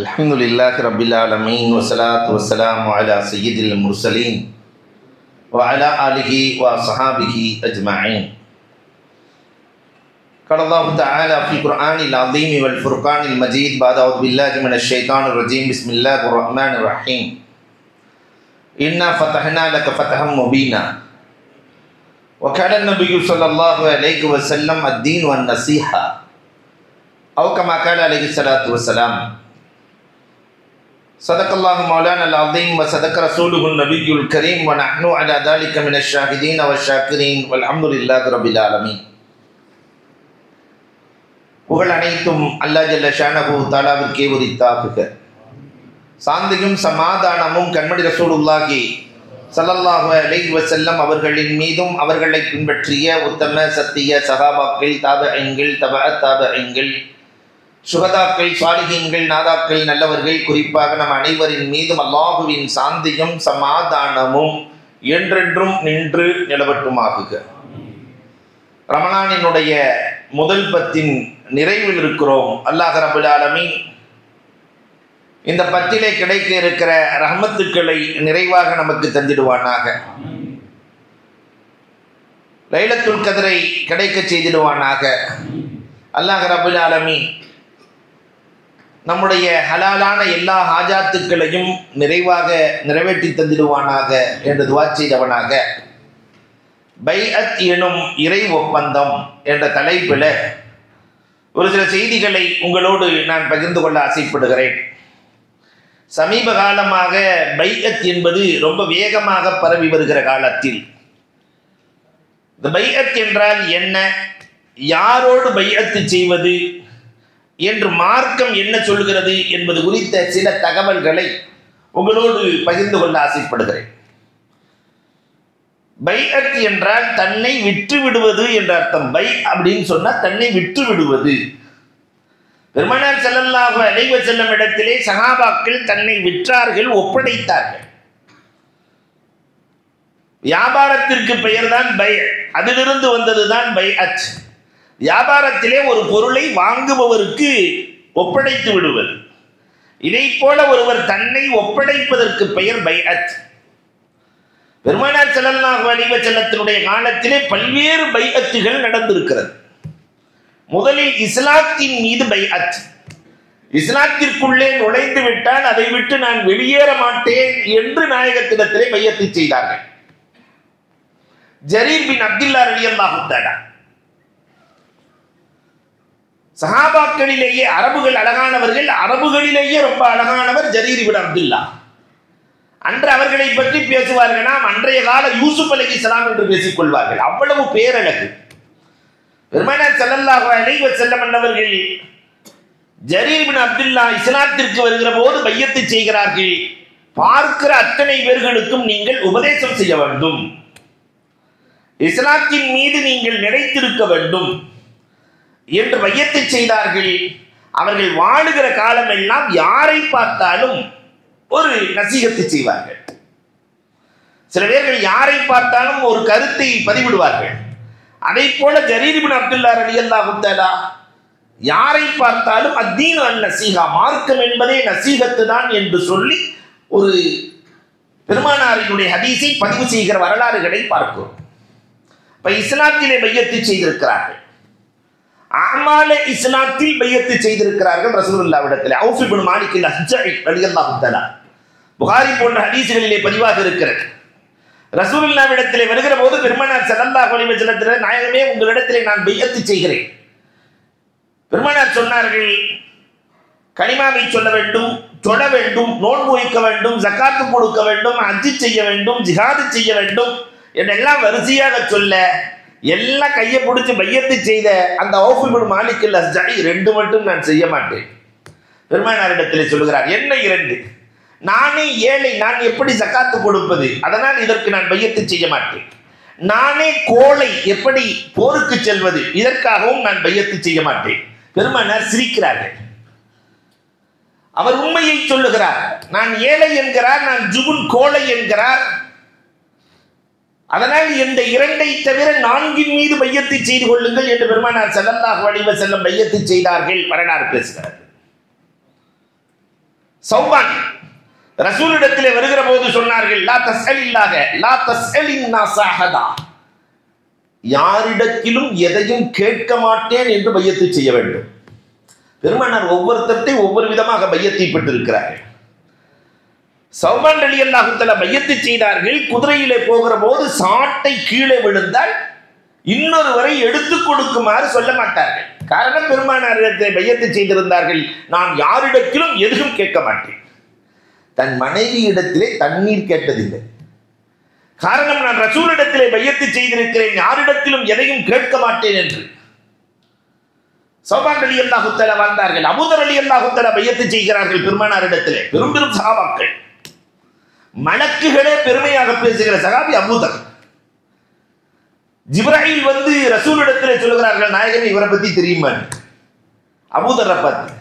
الحمد لله رب العالمين والصلاة والسلام على سيد المرسلين وعلى آله وصحابه أجمعين قال الله تعالى في القرآن العظيم والفرقان المجيد بعد أعوذ بالله من الشيطان الرجيم بسم الله الرحمن الرحيم إنا فتحنا لك فتحا مبينا وكان النبي صلى الله عليه وسلم الدين والنصيحة أو كما قال عليه الصلاة والسلام. صدق الله مولانا العظيم وصدق رسوله النبي الكريم ونحن على ذلك من الشاهدين والشاكرين والحمد لله رب العالمين புகழ் அனைத்தும் அல்லா ஜல்ல ஷானஹு தாலாவிற்கே உரித்தாக்குக சாந்தியும் சமாதானமும் கண்மணி ரசூலுல்லாஹி ஸல்லல்லாஹு அலைஹி வஸல்லம் அவர்களின் மீதும் அவர்களை பின்பற்றிய உத்தம சத்திய சகாபாக்கள் தாபஐங்கள் தப தாபஐங்கள் சுகதாக்கள் சாலிகீன்கள் நாதாக்கள் நல்லவர்கள். குறிப்பாக நம் அனைவரின் மீதும் அல்லாஹுவின் சாந்தியும் சமாதானமும் என்றென்றும் நின்று நிலவட்டுமாகுக. ரமணானினுடைய முதல் பத்தின் நிறைவில் இருக்கிறோம். அல்லாஹ் ரபுல் ஆலமி இந்த பத்திலே கிடைக்க இருக்கிற ரஹமத்துக்களை நிறைவாக நமக்கு தந்திடுவானாக. லைலத்துல் கதிரை கிடைக்க செய்திடுவானாக. அல்லாஹ் ரபுல் ஆலமி நம்முடைய ஹலாலான எல்லா ஹாஜாத்துக்களையும் நிறைவாக நிறைவேற்றி தந்திடுவானாக என்று துவா செய்தவனாக. பைஅத் எனும் இறை ஒப்பந்தம் என்ற தலைப்பில் ஒரு சில செய்திகளை உங்களோடு நான் பகிர்ந்து கொள்ள ஆசைப்படுகிறேன். சமீப காலமாக பைஅத் என்பது ரொம்ப வேகமாக பரவி வருகிற காலத்தில். இந்த பைஅத் என்றால் என்ன? யாரோடு பைஅத்து செய்வது? என்று மார்க்கம் என்ன சொல்கிறது என்பது குறித்த சில தகவல்களை உங்களோடு பகிர்ந்து கொள்ள ஆசைப்படுகிறேன். பைஅத் என்றால் தன்னை விற்று விடுவது என்ற அர்த்தம். பை அப்படின்னு சொன்னா தன்னை விற்று விடுவது பெருமனார் செல்லல்லாக அலைவ செல்லும் இடத்திலே சகாபாக்கள் தன்னை விற்றார்கள் ஒப்படைத்தார்கள். வியாபாரத்திற்கு பெயர்தான் பை அதிலிருந்து வந்ததுதான் பை அச் வியாபாரத்திலே ஒரு பொருளை வாங்குபவருக்கு ஒப்படைத்து விடுவது. இதை போல ஒருவர் தன்னை ஒப்படைப்பதற்கு பெயர் பைஅத். பெருமானார் செல்லல்லாஹு அலிவ செல்லத்தினுடைய காலத்திலே பல்வேறு பைஅத்துகள் நடந்திருக்கிறது. முதலில் இஸ்லாத்தின் மீது பைஅத். இஸ்லாத்திற்குள்ளே நுழைந்து விட்டால் அதை விட்டு நான் வெளியேற மாட்டேன் என்று நாயகத்திடத்திலே பையத்தை செய்தார்கள். ஜரீர் பின் அப்துல்லா அலி அல்லாஹுத்தாடா சஹாபாக்களிலேயே அரபுகள் அழகானவர்கள் அரபுகளிலேயே ரொம்ப அழகானவர் ஜரீர் பின் அப்துல்லா. அன்று அவர்களை பற்றி பேசுவார்கள். நாம் அன்றைய கால யூசுப் அலி இஸ்லாம் என்று பேசிக் கொள்வார்கள் அவ்வளவு பேரழகு. பெருமானார் செல்லல்லாக அலைவ செல்லம் ஜரீர் பின் அப்துல்லா இஸ்லாத்திற்கு வருகிற போது மையத்தை செய்கிறார்கள். பார்க்கிற அத்தனை பேர்களுக்கும் நீங்கள் உபதேசம் செய்ய வேண்டும். இஸ்லாத்தின் மீது நீங்கள் நினைத்திருக்க வேண்டும். என்று வையத்தை செய்தார்கள். அவர்கள் வாழுகிற காலமெல்லாம் யாரை பார்த்தாலும் ஒரு நசீகத்தை செய்வார்கள். சில பேர்கள் யாரை பார்த்தாலும் ஒரு கருத்தை பதிவிடுவார்கள். அதை போல ஜரீரிபின் அப்துல்லா அலி அல்லாஹுத்தலா யாரை பார்த்தாலும் அத்தீன் அல் நசீகா மார்க்கம் என்பதே நசீகத்து தான் என்று சொல்லி ஒரு பெருமானாரினுடைய ஹதீஸை பதிவு செய்கிற வரலாறுகளை பார்க்கிறோம். இப்ப இஸ்லாத்திலே மையத்தை செய்திருக்கிறார்கள். அமால இஸ்லாத்தில் பையத்து செய்திருக்கிறார்கள் ரசூலுல்லாவிடத்தில் அவுஃபிபு மாணிக்க ஹஜ்ஜை ரலியல்லாஹு தஆலா. புகாரி போன்ற ஹதீஸ்களிலே பதிவாக இருக்கிறது. ரசூலுல்லாவிடத்திலே வருகிற போது பெருமானார் ஸல்லல்லாஹு அலைஹி வஸல்லம் நாயகமே உங்களிடத்திலே நான் பையத்து செய்கிறேன். பெருமானார் சொன்னார்கள் கனிமாவை சொல்ல வேண்டும் தொட வேண்டும் நோன்பு வைக்க வேண்டும் ஜக்காத்து கொடுக்க வேண்டும் அஜி செய்ய வேண்டும் ஜிஹாது செய்ய வேண்டும் என்றெல்லாம் வரிசையாக சொல்ல எல்லாம் கையை பிடிச்சி பையத்து செய்த அந்த ஓஃபிபின் மாலிக்கில் அஸ்ஜாய் ரெண்டு மட்டும் நான் செய்ய மாட்டேன். பெருமானாரிடத்தில் சொல்லுகிறார் என்ன இரண்டு? நானே ஏழை நான் எப்படி சக்காத்து கொடுப்பது? அதனால் இதற்கு நான் பையத்து செய்ய மாட்டேன். நானே கோளை எப்படி போருக்கு செல்வது? இதற்காகவும் நான் பையத்து செய்ய மாட்டேன். பெருமானார் சிரிக்கிறார்கள். அவர் உண்மையை சொல்லுகிறார் நான் ஏழை என்கிறார் நான் ஜுகுன் கோளை என்கிறார் அதனால் இந்த இரண்டை தவிர நான்கின் மீது மையத்தை செய்து கொள்ளுங்கள் என்று பெருமானார் செல்லல்லாஹு வடிவ செல்லம் மையத்தை செய்தார்கள். வரலாறு பேசுகிறார். சௌபான் ரசூலிடத்திலே வருகிற போது சொன்னார்கள் லா தஸ்அலில்லாக லா தஸ்அலின்னா சாஹதா யாரிடத்திலும் எதையும் கேட்க மாட்டேன் என்று மையத்தை செய்ய வேண்டும். பெருமானார் ஒவ்வொருத்தர்ட்டையும் ஒவ்வொரு விதமாக பையத்தை பெற்றிருக்கிறார்கள். சௌமான் அலி அல்லாஹுத்தல பையத்து செய்தார்கள். குதிரையிலே போகிற போது சாட்டை கீழே விழுந்தால் இன்னொருவரை எடுத்துக் கொடுக்குமாறு சொல்ல மாட்டார்கள். காரணம் பெருமானாரிடத்தை பையத்து செய்திருந்தார்கள். நான் யாரிடத்திலும் எதுவும் கேட்க மாட்டேன். தன் மனைவி இடத்திலே தண்ணீர் கேட்டதில்லை. காரணம் நான் ரசூலிடத்திலே பையத்து செய்திருக்கிறேன். யாரிடத்திலும் எதையும் கேட்க மாட்டேன் என்று. சௌபான் அலி அல்லாஹுத்தல வந்தார்கள் அபுதர் அலி அல்லாஹுத்தல பையத்து செய்கிறார்கள் பெருமானாரிடத்திலே பெரும் பெரும் சகாபாக்கள் மலக்குகளே பெருமையாக பேசுகிற சகாபி அபூதர் ஜிப்ராஹில் வந்து ரசூலிடத்தில் சொல்லுகிறார்கள் நாயகன் இவரை பத்தி தெரியுமா அபூதரை பார்த்து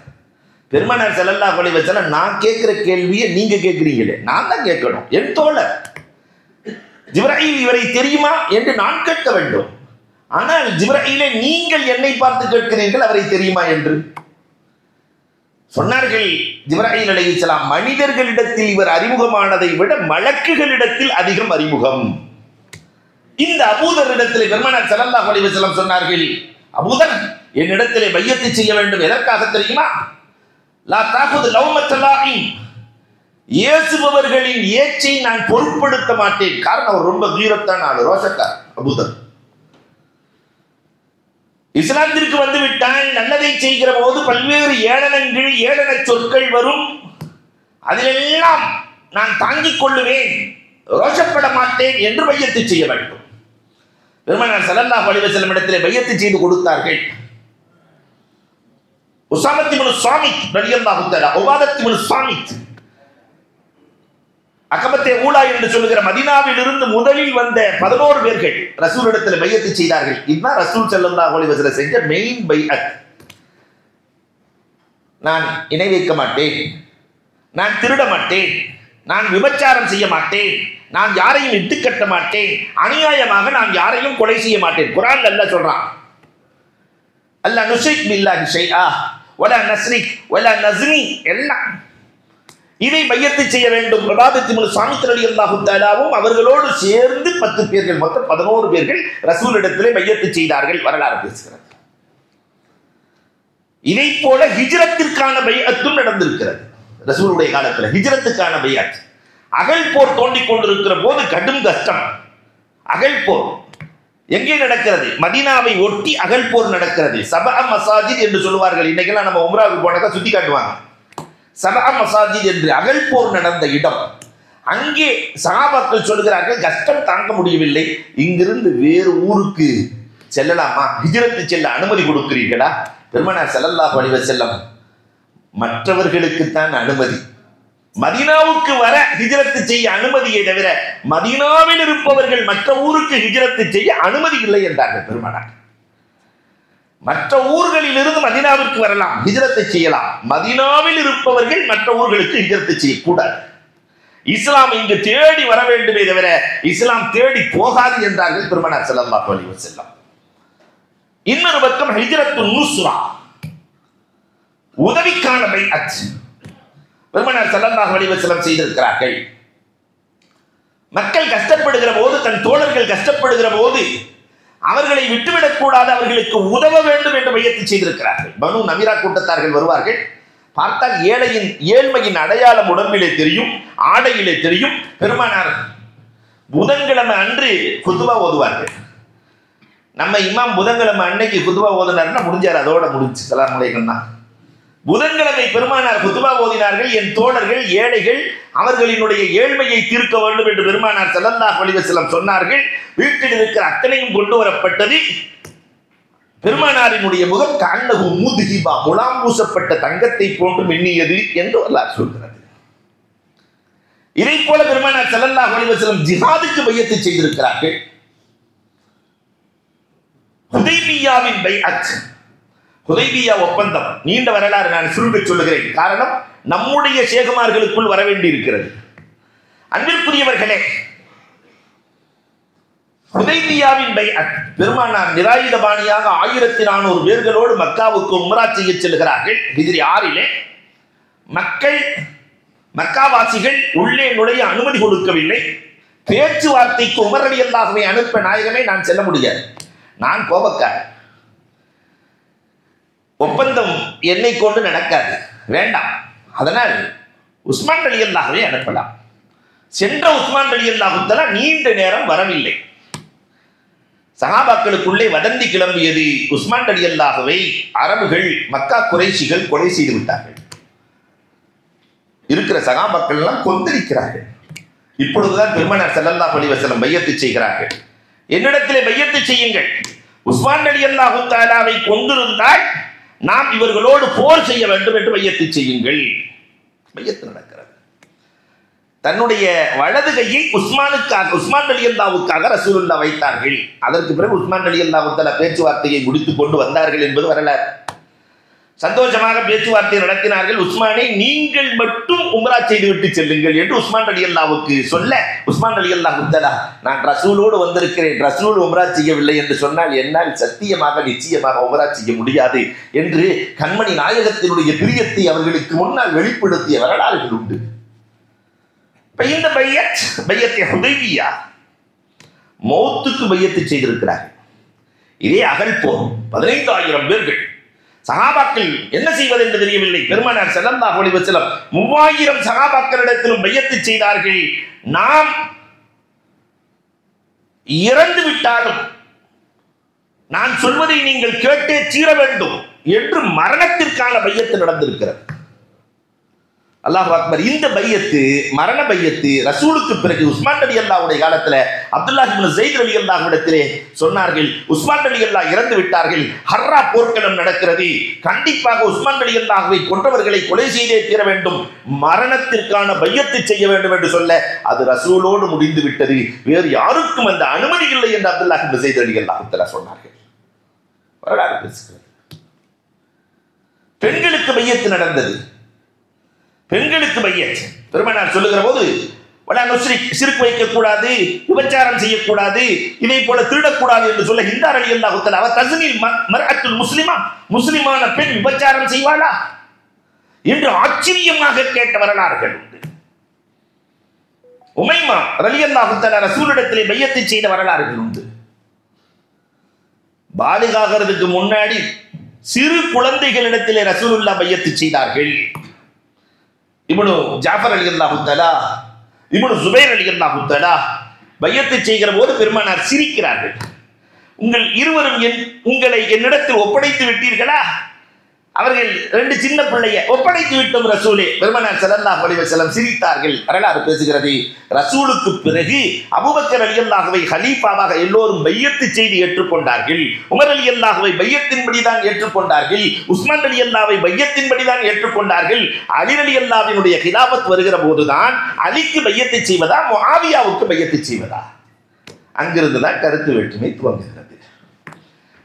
பெருமனார் செல்லல்லா கொலை வச்சால நான் கேட்கிற கேள்வியை நீங்க கேட்கிறீங்களே நான் தான் கேட்கணும் என் தோழர். ஜிப்ராஹிம் இவரை தெரியுமா என்று நான் கேட்க வேண்டும். ஆனால் ஜிப்ராஹிலே நீங்கள் என்னை பார்த்து கேட்கிறீர்கள் அவரை தெரியுமா என்று? சொன்னார்கள் ஜிப்ராஹில் அலைஹிஸ்ஸலாம் மனிதர்களிடத்தில் இவர் அறிமுகமானதை விட மலக்குகளிடத்தில் அதிகம் அறிமுகம். இந்த அபூதரிடத்தில் பெருமனார் ஸல்லல்லாஹு அலைஹி சொன்னார்கள் அபூதர் என்னிடத்திலே மையத்தை செய்ய வேண்டும் எதற்காக தெரியுமா? லா தாகுது லௌமத்தலாஹிம் ஏசுபவர்களின் ஏச்சை நான் பொருட்படுத்த மாட்டேன். காரணம் அவர் ரொம்ப தீரத்தான் ஆளு ரோஷக்கார் அபூதர். இஸ்லாத்திற்கு வந்து விட்டால் நல்லதை செய்கிற போது பல்வேறு ஏளனங்கள் ஏளன சொற்கள் வரும். அதிலெல்லாம் நான் தாங்கிக் கொள்ளுவேன். ரோஷப்பட மாட்டேன் என்று பையத்து செய்ய வேண்டும். பெருமனார் ஸல்லல்லாஹு அலைஹி செல்லும் இடத்திலே பையத்து செய்து கொடுத்தார்கள். உசாமத்தி இப்னு சுவாமி ரலியல்லாஹு தஆலா உபாதத் இப்னு அகமத்தே ஊலா என்று சொல்லுகிற மதினாவில் இருந்து முதலில் வந்த பதினோரு பேர்கள் ரசூல் இடத்துல பையத்து செய்தார்கள். இதுதான் ரசூல் செல்லந்தா அலைஹி செஞ்ச மெயின் பைஅத். நான் இணை வைக்க மாட்டேன். நான் திருட மாட்டேன். நான் விபச்சாரம் செய்ய மாட்டேன். நான் யாரையும் இட்டு கட்ட மாட்டேன். அநியாயமாக நான் யாரையும் கொலை செய்ய மாட்டேன். குரான் அல்ல சொல்றான். அல்ல நுஷிக் பில்லாஹி ஆ வல நஸ்ரிக் ஒல நஸ்னி எல்லாம் இதை மையத்தை செய்ய வேண்டும். பிரபாதத்தி சுவாமி அலி அல்லாஹு தாலாவும் அவர்களோடு சேர்ந்து பத்து பேர்கள் மொத்தம் பதினோரு பேர்கள் ரசூலிடத்திலே மையத்தை செய்தார்கள். வரலாறு பேசுகிறது. இதை போல ஹிஜ்ரத்திற்கான பையத்தும் நடந்திருக்கிறது. ரசூலுடைய காலத்தில் ஹிஜ்ரத்துக்கான பையாத் அகல் போர் தோண்டிக் கொண்டிருக்கிற போது கடும் கஷ்டம். அகல் போர். எங்கே நடக்கிறது? மதீனாவை ஒட்டி அகல் போர் நடக்கிறது. சபா மசாஜித் என்று சொல்லுவார்கள். இன்னைக்கெல்லாம் நம்ம உம்ராவுக்கு போனாக்கா சுத்தி காட்டுவாங்க. சபா மசாஜித் என்று அகழ்போர் நடந்த இடம். அங்கே சகாபாக்கள் சொல்கிறார்கள் கஷ்டம் தாங்க முடியவில்லை. இங்கிருந்து வேறு ஊருக்கு செல்லலாமா? ஹிஜரத்து செல்ல அனுமதி கொடுக்கிறீர்களா? பெருமனா செல்லல்லா அலைஹி செல்லம் மற்றவர்களுக்குத்தான் அனுமதி. மதீனாவுக்கு வர ஹிஜரத்து செய்ய அனுமதியை தவிர மதீனாவில் இருப்பவர்கள் மற்ற ஊருக்கு ஹிஜரத்து செய்ய அனுமதி இல்லை என்றார்கள் பெருமனார். மற்ற ஊர்களில் இருந்து மதீனாவிற்கு வரலாம். ஹிஜ்ரத்தை செய்யலாம். மதீனாவில் இருப்பவர்கள் மற்ற ஊர்களுக்கு ஹிஜ்ரத்து செய்யக்கூடாது. இஸ்லாம் இங்கு தேடி வர வேண்டுமே தவிர இஸ்லாம் தேடி போகாது என்றார்கள் பெருமனார் ஸல்லல்லாஹு அலைஹி வஸல்லம். இன்னொரு பக்கம் ஹிஜ்ரத்து நுஸ்ரா. உதவிக்கான பைஅத். பெருமனார் ஸல்லல்லாஹு அலைஹி வஸல்லம் செய்திருக்கிறார்கள். மக்கள் கஷ்டப்படுகிற போது தன் தோழர்கள் கஷ்டப்படுகிற போது அவர்களை விட்டுவிடக் கூடாது அவர்களுக்கு உதவ வேண்டும் என்று மையத்தை செய்திருக்கிறார்கள். பனு நவீரா கூட்டத்தார்கள் வருவார்கள். பார்த்தால் ஏழையின் ஏழ்மையின் அடையாளம் உடம்பிலே தெரியும் ஆடையிலே தெரியும். பெருமானார் புதன்கிழமை அன்று குதுவா ஓதுவார்கள். நம்ம இமாம் புதன்கிழமை அன்னைக்கு குதுவா ஓதுனாருன்னா முடிஞ்சார். அதோட முடிஞ்சு சலாம் தான். புதன்கிழமை பெருமானார் குத்துபா ஓதினார்கள். என் தோழர்கள் ஏழைகள் அவர்களினுடைய ஏழ்மையை தீர்க்க வேண்டும் என்று பெருமானார் ஸல்லல்லாஹு அலைஹி சொன்னார்கள். வீட்டில் இருக்கிற அத்தனையும் கொண்டு வரப்பட்டது. பெருமானாரினுடைய முகம் கண்ணகு மூதுகிபா முலாம் பூசப்பட்ட தங்கத்தை போன்று மின்னியது என்று வரலாறு சொல்கிறது இதை போல பெருமானார் செல்லல்லா அலைஹி வஸல்லம் ஜிஹாதுக்கு மையத்தை செய்திருக்கிறார்கள். ஹுதைபியாவின் அச்சன் ஹுதைபியா ஒப்பந்தம். நீண்ட வரலாறு நான் சுருங்க சொல்லுகிறேன். காரணம் நம்முடைய சேகுமார்களுக்குள் வர வேண்டி இருக்கிறது அன்பிற்குரியவர்களே ஹுதைபியாவின் பைஅத் பெருமானார் நிராயுதபாணியாக ஆயிரத்தி நானூறு பேர்களோடு மக்காவுக்கு உம்ரா செய்ய செல்கிறார்கள். எதிரி ஆறிலே மக்கள் மக்காவாசிகள் உள்ளே நுழைய அனுமதி கொடுக்கவில்லை. பேச்சுவார்த்தைக்கு உமர் அலி அனுப்ப நாயகமே நான் செல்ல முடியாது. நான் கோபக்காரன். ஒப்பந்தம் என்னை கொண்டு நடக்காது. வேண்டாம். அதனால் உஸ்மான் அலி அல்லாஹுவை அனுப்பலாம். சென்ற உஸ்மான் அலி அல்லாஹுத்தலா நீண்ட நேரம் வரவில்லை. சகாபாக்களுக்குள்ளே வதந்தி கிளம்பியது உஸ்மான் அலி அல்லாஹுவை அரபுகள் மக்கா குறைசிகள் கொலை செய்து விட்டார்கள். இருக்கிற சகாபாக்கள் எல்லாம் கொந்தளிக்கிறார்கள். இப்பொழுதுதான் பெருமனார் செல்லல்லா பலிவசலம் வஸல்லம் பையத்து செய்கிறார்கள். என்னிடத்திலே பையத்து செய்யுங்கள். உஸ்மான் அலி அல்லாஹு தாலாவை கொண்டிருந்தால் நாம் இவர்களோடு போர் செய்ய வேண்டும் என்று மையத்தை செய்யுங்கள். மையத்தில் நடக்கிறது. தன்னுடைய வலது கையை உஸ்மானுக்காக உஸ்மான் அலி அல்லாவுக்காக ரசூலுல்லா வைத்தார்கள். அதற்கு பிறகு உஸ்மான் அலி அல்லாஹு பேச்சுவார்த்தையை முடித்துக் கொண்டு வந்தார்கள் என்பது வரலாறு. சந்தோஷமாக பேச்சுவார்த்தை நடத்தினார்கள். உஸ்மானை நீங்கள் மட்டும் உம்ரா செய்துவிட்டு செல்லுங்கள் என்று உஸ்மான் அலி அல்லாவுக்கு சொல்ல உஸ்மான் அலி அல்லா முத்தலா நான் ரசூலோடு வந்திருக்கிறேன். ரசூல் உம்ரா செய்யவில்லை என்று சொன்னால் என்னால் சத்தியமாக நிச்சயமாக உம்ரா செய்ய முடியாது என்று கண்மணி நாயகத்தினுடைய பிரியத்தை அவர்களுக்கு முன்னால் வெளிப்படுத்திய வரலாறுகள் உண்டு. இந்த பையத் பையத்தை உதவியா மௌத்துக்கு பையத்தை செய்திருக்கிறார்கள். இதே அகல் போர் பதினைந்தாயிரம் பேர்கள் சகாபாக்கள் என்ன செய்வது என்று தெரியவில்லை. பெருமானார் செல்லந்தா ஒளிவு செல்லம் மூவாயிரம் சகாபாக்களிடத்திலும் பையத்து செய்தார்கள். நாம் இறந்து விட்டாலும் நான் சொல்வதை நீங்கள் கேட்டே தீர வேண்டும் என்று மரணத்திற்கான பையத்து நடந்திருக்கிறது. அல்லாஹ் அக்பர் இந்த பையத்து மரண பையத்து ரசூலுக்கு பிறகு உஸ்மான் அலி அல்லாவுடைய காலத்துல அப்துல்லாஹ் ஜெயித் அலி அல்லாஹ் இடத்திலே சொன்னார்கள் உஸ்மான் அலி அல்லா இறந்து விட்டார்கள் ஹர்ரா போர்க்களம் நடக்கிறது கண்டிப்பாக உஸ்மான் அலி அல்லாஹுவை கொன்றவர்களை கொலை செய்தே தீர வேண்டும் மரணத்திற்கான பையத்தை செய்ய வேண்டும் என்று சொல்ல அது ரசூலோடு முடிந்து விட்டது வேறு யாருக்கும் அந்த அனுமதி இல்லை என்று அப்துல்லாஹ் ஜெயித் அலி அல்லாஹ் சொன்னார்கள். வரலாறு பேசுகிறது பெண்களுக்கு மையத்து நடந்தது பெண்களுக்கு பையத் பெருமனார் சொல்லுகிற போது நுஸ்ரி சிறுக்கு வைக்கக்கூடாது விபச்சாரம் செய்யக்கூடாது இதை போல திருடக்கூடாது என்று சொல்ல ஹிந்தார் அலி அல்லாஹுத்தல் அவர் தசனில் மர்அத்துல் முஸ்லிமா முஸ்லிமான பெண் விபச்சாரம் செய்வாளா? என்று ஆச்சரியமாக கேட்ட வரலாறுகள் உண்டு. உமைமா ரலி அல்லாஹுத்தல் ரசூலிடத்திலே பையத்தை செய்த வரலாறுகள் உண்டு. பாலிகாகிறதுக்கு முன்னாடி சிறு குழந்தைகளிடத்திலே ரசூலுல்லா பையத்து செய்தார்கள். இவனு ஜாஃபர் அலி அல்லாஹு இவனு சுபைர் அலி அல்லாஹு தலா பையத்தை செய்கிற போது பெருமானார் சிரிக்கிறார்கள். உங்கள் இருவரும் என் உங்களை என்னிடத்தில் ஒப்படைத்து விட்டீர்களா? அவர்கள் ரெண்டு சின்ன பிள்ளைய ஒப்படைத்து விட்டோம் ரசூலே. பெருமனார் செல்லல்லா அலைஹி செல்லம் சிரித்தார்கள். வரலாறு பேசுகிறது. ரசூலுக்கு பிறகு அபுபக்கர் அலி அல்லாஹுவை ஹலீஃபாவாக எல்லோரும் பையத்து செய்து ஏற்றுக்கொண்டார்கள். உமர் ரலியல்லாஹுவை பையத்தின்படி தான் ஏற்றுக்கொண்டார்கள். உஸ்மான் ரலியல்லாவை பையத்தின்படி தான் ஏற்றுக்கொண்டார்கள். அலி அலி அல்லாவினுடைய ஹிலாபத் வருகிற போதுதான் அலிக்கு பையத்தை செய்வதா முஆவியாவுக்கு பையத்தை செய்வதா? அங்கிருந்து தான் கருத்து வேற்றுமை துவங்குகிறது.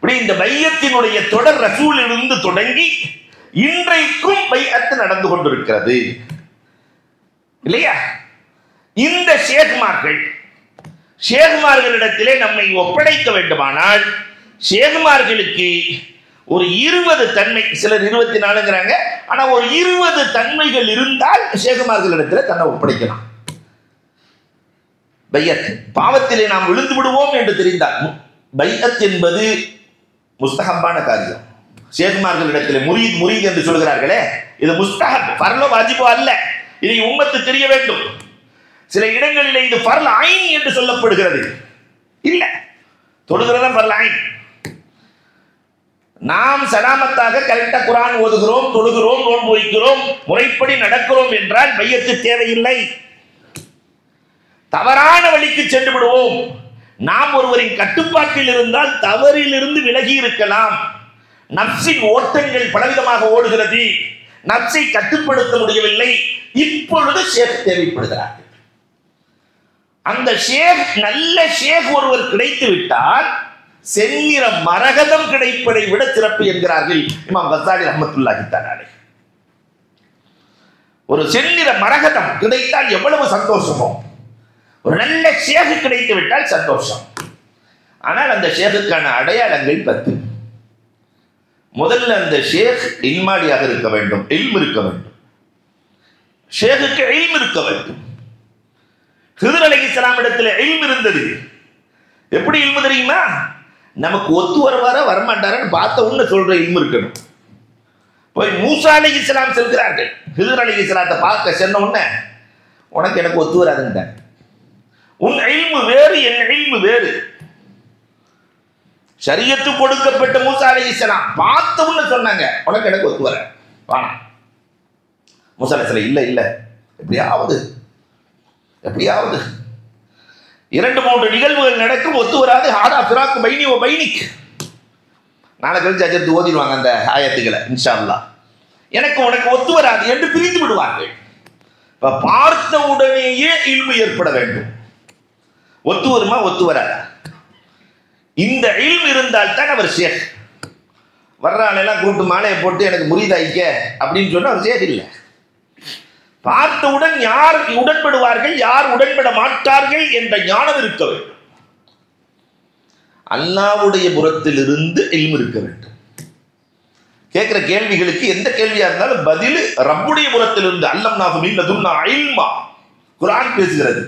இப்படி இந்த பையத்தினுடைய தொடர் ரசூலிலிருந்து தொடங்கி இன்றைக்கும் பையத்து நடந்து கொண்டிருக்கிறது. இல்லையா? இந்த ஷேகுமார்கள் ஷேகுமார்களிடத்திலே நம்மை ஒப்படைக்க வேண்டுமானால் ஷேகுமார்களுக்கு ஒரு இருபது தன்மை சிலர் இருபத்தி நாலுங்கிறாங்க ஆனா ஒரு இருபது தன்மைகள் இருந்தால் ஷேகுமார்களிடத்தில் தன்னை ஒப்படைக்கலாம். பையத் பாவத்திலே நாம் விழுந்து விடுவோம் என்று தெரிந்தால் பையத் என்பது முஸ்தகப்பான காரியம். ஷேகுமார்களிடத்தில் முரீத் முரீத் என்று சொல்கிறார்களே இது முஸ்தகப் பரலோ வாஜிபோ அல்ல. இதை உம்மத்து தெரிய வேண்டும். சில இடங்களிலே இது பரல் ஐன் என்று சொல்லப்படுகிறது. இல்ல. தொடுகிறதா பரல ஐன் நாம் சலாமத்தாக கரெக்டா குரான் ஓதுகிறோம் தொழுகிறோம் நோன்பு வைக்கிறோம் முறைப்படி நடக்கிறோம் என்றால் மையத்து தேவையில்லை. தவறான வழிக்கு சென்று விடுவோம். நாம் ஒருவரின் கட்டுப்பாட்டில் இருந்தால் தவறிலிருந்து விலகி இருக்கலாம். நப்சின் ஓட்டங்கள் பலவிதமாக ஓடுகிறது. நப்சை கட்டுப்படுத்த முடியவில்லை. இப்பொழுது ஷேக் தேவைப்படுகிறார்கள். அந்த ஷேக் நல்ல ஷேக் ஒருவர் கிடைத்து விட்டால் செந்நிற மரகதம் கிடைப்பதை விட சிறப்பு என்கிறார்கள் இமாம் கசாலி ரஹமத்துல்லாஹி தானாலே ஒரு செந்நிற மரகதம் கிடைத்தால் எவ்வளவு சந்தோஷமோ. ஒரு நல்ல ஷேகு கிடைத்து விட்டால் சந்தோஷம். ஆனால் அந்த ஷேகுக்கான அடையாளங்கள் பத்து. முதல்ல அந்த ஷேக் இல்மாடியாக இருக்க வேண்டும் இல்ம் இருக்க வேண்டும். ஷேகுக்கு எய்ம் இருக்க வேண்டும். ஹிதர் அலி இஸ்லாம் இடத்துல எய்ம் இருந்தது. எப்படி இல்மு தெரியுமா? நமக்கு ஒத்து வருவாரா வரமாட்டாரான்னு பார்த்த உடனே சொல்ற இல்மு இருக்கணும். போய் மூசா அலி இஸ்லாம் செல்கிறார்கள். ஹிதர் அலி இஸ்லாத்தை பார்க்க சென்ன உடனே உனக்கு எனக்கு ஒத்து வராதுன்ட்டார். உன் இல்மு வேறு என் இல்மு வேறு. சரியத்து கொடுக்கப்பட்ட மூசா அலி இஸ்லாம் பார்த்த சொன்னாங்க. உனக்கு எனக்கு ஒத்து வர. வாணாம் மூசா அலி இல்லை இல்லை. எப்படியாவது எப்படியாவது. இரண்டு மூன்று நிகழ்வுகள் நடக்கும் ஒத்து வராது. ஹாடா பிராக்கு பைனி ஓ பைனிக். நாளை கழிச்சு அஜர்த்து ஓதிடுவாங்க அந்த ஆயத்துக்களை இன்ஷால்லா எனக்கு உனக்கு ஒத்து வராது என்று பிரிந்து விடுவார்கள். இப்ப பார்த்த உடனேயே இல்மு ஏற்பட வேண்டும். ஒத்து வருமா ஒத்து வராதா? இந்த இல்மு இருந்தால் தான் அவர் ஷேக். வர்ற கூப்பிட்டு மாலையை போட்டு எனக்கு முறிதாய்க்க அப்படின்னு சொன்னால் அவர் ஷேக் இல்லை. பார்த்தவுடன் யார் உடன்படுவார்கள் யார் உடன்பட மாட்டார்கள் என்ற ஞானம் இருக்க வேண்டும். அல்லாவுடைய புறத்திலிருந்து இல்மு இருக்க வேண்டும். கேட்கிற கேள்விகளுக்கு எந்த கேள்வியா இருந்தாலும் பதில் ரப்புடைய புறத்திலிருந்து அல்லம் நாகும் இல்லதுன்னா அயில்மா குரான் பேசுகிறது.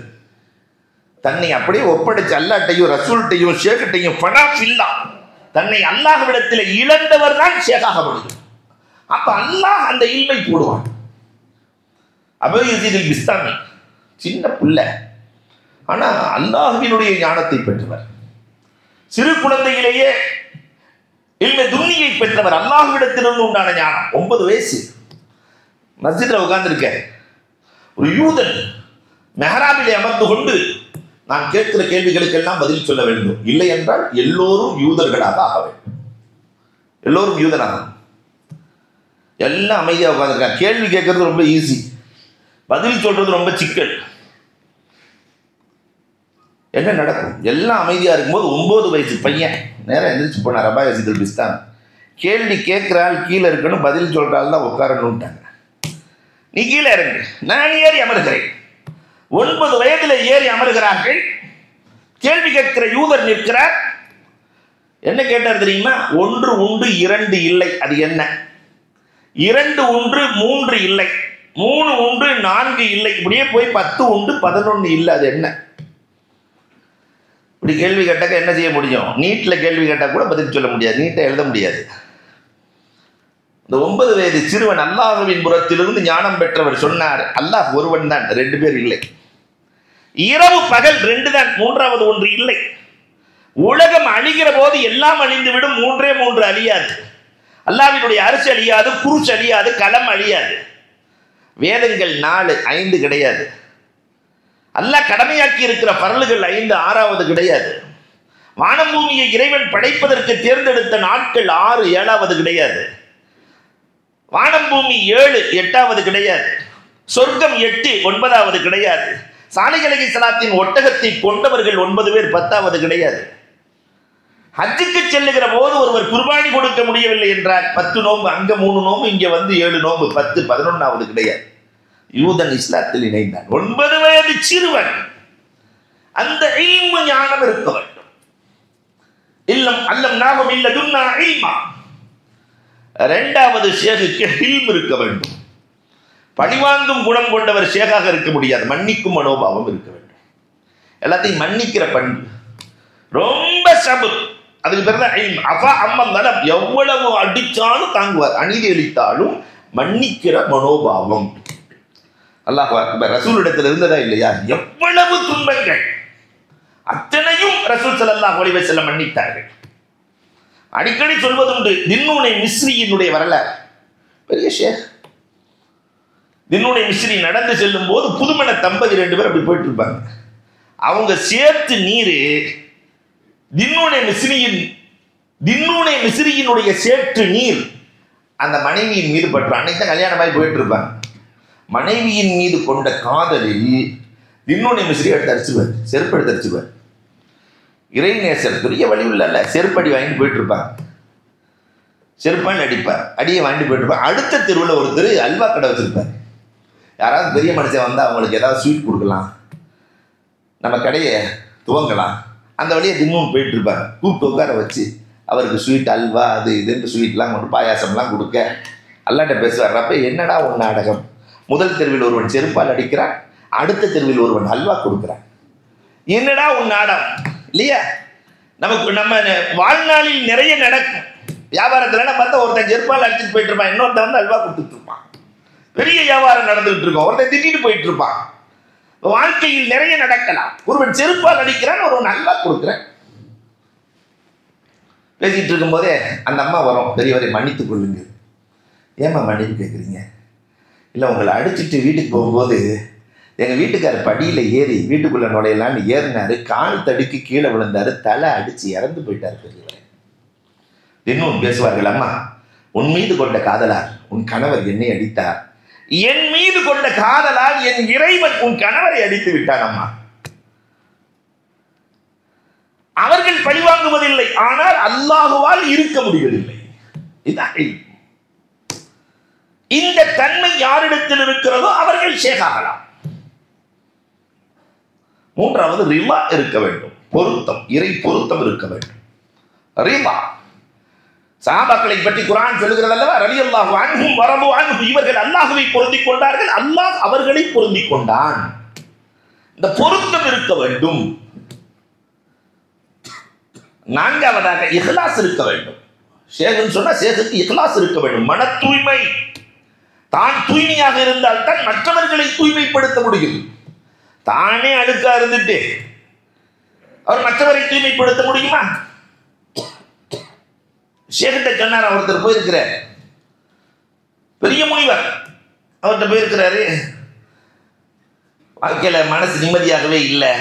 தன்னை அப்படியே ஒப்படைச்சு அல்லாட்டையும் ரசூல்ட்டையும் ஷேக்கிட்டையும் ஃபனாஃபில்லா தன்னை அல்லாஹ்விடத்தில் இழந்தவர் தான் ஷேக்காக முடியும் அப்ப அல்லாஹ் அந்த இல்மை போடுவான். அபயசீதில் பிஸ்தாமி சின்ன பிள்ளை. ஆனால் அல்லாஹுவினுடைய ஞானத்தை பெற்றவர். சிறு குழந்தையிலேயே இல்லை துன்னியை பெற்றவர். அல்லாஹுவிடத்திலிருந்து உண்டான ஞானம். ஒன்பது வயசு. மஸ்ஜிதில் உட்கார்ந்துருக்க. ஒரு யூதன் மெஹராபிலே அமர்ந்து கொண்டு நான் கேட்கிற கேள்விகளுக்கெல்லாம் பதில் சொல்ல வேண்டும். இல்லை என்றால் எல்லோரும் யூதர்களாக ஆக வேண்டும். எல்லோரும் யூதனாக. எல்லாம் அமைதியாக உட்காந்துருக்காங்க கேள்வி கேட்கறது ரொம்ப ஈஸி பதில் சொல்றது ரொம்ப சிக்கல். என்ன நடக்கும்? எல்லாம் அமைதியாக இருக்கும்போது ஒம்பது வயசு பையன் நேரம் எந்திரிச்சு போனார் அபாய சிதல் பிஸ்தான். கேள்வி கேட்கிறாள் கீழே இருக்கணும். பதில் சொல்கிறாள் தான் உட்காரணுன்ட்டாங்க நீ கீழே இறங்கு. நான் ஏறி அமர்கிறேன். ஒன்பது வயதில் ஏறி அமர்கிறார்கள். கேள்வி கேட்கிற யூதர் நிற்கிறார். என்ன கேட்டார் தெரியுமா? ஒன்று உண்டு இரண்டு இல்லை. அது என்ன? இரண்டு உண்டு மூன்று இல்லை. மூணு உண்டு நான்கு இல்லை. இப்படியே போய் பத்து உண்டு பதினொன்று இல்லை. அது என்ன? இப்படி கேள்வி கேட்டாக்க என்ன செய்ய முடியும்? நீட்டில் கேள்வி கேட்டால் கூட பதில் சொல்ல முடியாது. நீட்டை எழுத முடியாது. இந்த ஒன்பது வயது சிறுவன் அல்லாஹுவின் புறத்திலிருந்து ஞானம் பெற்றவர் சொன்னார். அல்லாஹ் ஒருவன் தான் ரெண்டு பேர் இல்லை. இரவு பகல் ரெண்டு தான் மூன்றாவது ஒன்று இல்லை. உலகம் அழிகிற போது எல்லாம் அழிந்துவிடும் மூன்றே மூன்று அழியாது. அல்லாவினுடைய அரசு அழியாது குருசு அழியாது களம் அழியாது. வேதங்கள் நாலு ஐந்து கிடையாது. அல்லாஹ் கடமையாக்கி இருக்கிற பரல்கள் ஐந்து ஆறாவது கிடையாது. வானம் பூமியை இறைவன் படைப்பதற்கு தேர்ந்தெடுத்த நாட்கள் ஆறு ஏழாவது கிடையாது. வானம் பூமி ஏழு எட்டாவது கிடையாது. சொர்க்கம் எட்டு ஒன்பதாவது கிடையாது. சாலிகலகி சலாத்தின் ஒட்டகத்தை கொண்டவர்கள் ஒன்பது பேர் பத்தாவது கிடையாது. ஹஜ்ஜுக்கு செல்லுகிற போது ஒருவர் குர்பானி கொடுக்க முடியவில்லை என்றார் பத்து நோம்பு அங்க மூணு நோம்பு இங்க வந்து ஏழு நோம்பு பத்து பதினொன்னாவது கிடையாது. யூதன் இஸ்லாத்தில் இணைந்தான். ஒன்பது வயது சிறுவன். அந்த ஞானம் இருக்க வேண்டும். இல்லம் அல்லம் நாமம் இல்ல துன்னா ரெண்டாவது இரண்டாவது ஷேகுக்கு ஹில்ம் இருக்க வேண்டும். பழிவாங்கும் குணம் கொண்டவர் ஷேகாக இருக்க முடியாது. மன்னிக்கும் மனோபாவம் இருக்க வேண்டும். எல்லாத்தையும் மன்னிக்கிற பண்பு ரொம்ப சபு. அதுக்கு பேர் தான் ஐம் அஃபா அம்மன் நலம் எவ்வளவு அடிச்சாலும் தாங்குவார். அநீதி அளித்தாலும் மன்னிக்கிற மனோபாவம். அல்லாஹ் அக்பர். ரசூல் இடத்துல இருந்ததா இல்லையா? எவ்வளவு துன்பங்கள். அத்தனையும் ரசூல் ஸல்லல்லாஹு அலைஹி செல்ல மன்னித்தார்கள். அடிக்கடி சொல்வதுண்டு தின்னுனை மிஸ்ரியினுடைய வரலாறு பெரிய ஷேக். தின்னுனை மிஸ்ரி நடந்து செல்லும் போது புதுமண தம்பதி ரெண்டு பேர் அப்படி போயிட்டு இருப்பாங்க. அவங்க சேர்த்து நீர் தின்னுனை மிஸ்ரியின் தின்னுனை மிஸ்ரியினுடைய சேற்று நீர் அந்த மனைவியின் மீது பற்ற. அன்னைக்கு தான் கல்யாணமாகி போயிட்டு இருப்பாங்க. மனைவியின் மீது கொண்ட காதலில் தின்னுனை மிஸ்ரி எடுத்து அடிச்சுவார் செருப்பு எடுத்து அடிச்சுவார் இறைநேசர் பெரிய வழி இல்லைல்ல செருப்படி வாங்கிட்டு போயிட்டு இருப்பாங்க செருப்பான் அடிப்பார். அடியை வாங்கிட்டு போயிட்டு இருப்பார் அடுத்த தெருவில் ஒருத்தர் அல்வா கடை வச்சிருப்பார். யாராவது பெரிய மனுஷன் வந்தால் அவங்களுக்கு ஏதாவது ஸ்வீட் கொடுக்கலாம். நம்ம கடையை துவங்கலாம். அந்த வழியை தினமும் போயிட்டு இருப்பார் கூப்பிட்டு உட்கார வச்சு அவருக்கு ஸ்வீட் அல்வா அது இதுன்னு ஸ்வீட்லாம் கொண்டு பாயாசம்லாம் கொடுக்க. அல்லாட்ட பேசுவார் அப்ப என்னடா உன் நாடகம்? முதல் தெருவில் ஒருவன் செருப்பால் அடிக்கிறான் அடுத்த தெருவில் ஒருவன் அல்வா கொடுக்குறான். என்னடா உன் நாடகம்? இல்லையா? நமக்கு நம்ம வாழ்நாளில் நிறைய நடக்கும். வியாபாரத்துல பார்த்தா ஒருத்தன் செருப்பால் அடிச்சுட்டு போயிட்டு இருப்பான் இன்னொருத்தன் வந்து அல்வா கொடுத்துட்டு இருப்பான் பெரிய வியாபாரம் நடந்துகிட்டு இருக்கும். ஒருத்தன் திட்டிட்டு போயிட்டு இருப்பான் வாழ்க்கையில் நிறைய நடக்கலாம். ஒருவன் செருப்பால் அடிக்கிறான் ஒருவன் அல்வா கொடுக்குறேன். பேசிட்டு இருக்கும்போதே அந்த அம்மா வரும் பெரியவரை மன்னித்துக் கொள்ளுங்க ஏம்மா மன்னிப்பு கேட்குறீங்க? இல்லை உங்களை அடிச்சிட்டு வீட்டுக்கு போகும்போது எங்கள் வீட்டுக்காரர் படியில் ஏறி வீட்டுக்குள்ளே நுழையலான்னு ஏறினாரு. கால் தடுக்கி கீழே விழுந்தாரு. தலை அடித்து இறந்து போயிட்டார் பெரியவர். இன்னும் பேசுவார்கள் அம்மா உன் மீது கொண்ட காதலார் உன் கணவர் என்னை அடித்தார். என் மீது கொண்ட காதலால் என் இறைவன் உன் கணவரை அடித்து விட்டான் அம்மா. அவர்கள் பழிவாங்குவதில்லை ஆனால் அல்லாஹுவால் இருக்க முடிவதில்லை. இந்த தன்மை யாரிடத்தில் இருக்கிறதோ அவர்கள் ஷேகாகலாம் மூன்றாவது ரிவா இருக்க வேண்டும். பொருத்தம் இறை பொருத்தம் இருக்க வேண்டும். ரிவா சாபாக்களை பற்றி குரான் சொல்லுகிறது அல்லவா? ரலி அல்லாஹ் அன்பும் வரவு அன்பு இவர்கள் அல்லாஹுவை பொருந்தி கொண்டார்கள். அல்லாஹ் அவர்களை பொருந்தி கொண்டான். இந்த பொருத்தம் இருக்க வேண்டும். நான்காவதாக இஹ்லாஸ் இருக்க வேண்டும். ஷேகுன்னு சொன்னா ஷேகுக்கு இஹ்லாஸ் இருக்க வேண்டும். மன தூய்மை தான் தூய்மையாக இருந்தால் தான் மற்றவர்களை தூய்மைப்படுத்த முடியும். தானே அழுக்கா இருந்துட்டு. அவர் மற்றவரை தூய்மைப்படுத்த முடியுமா? ஷேகிட்ட சொன்னார் ஒருத்தர் போயிருக்கிறார். பெரிய முனிவர் அவர்கிட்ட போயிருக்கிறாரு. வாழ்க்கையில மனசு நிம்மதியாகவே இல்லை.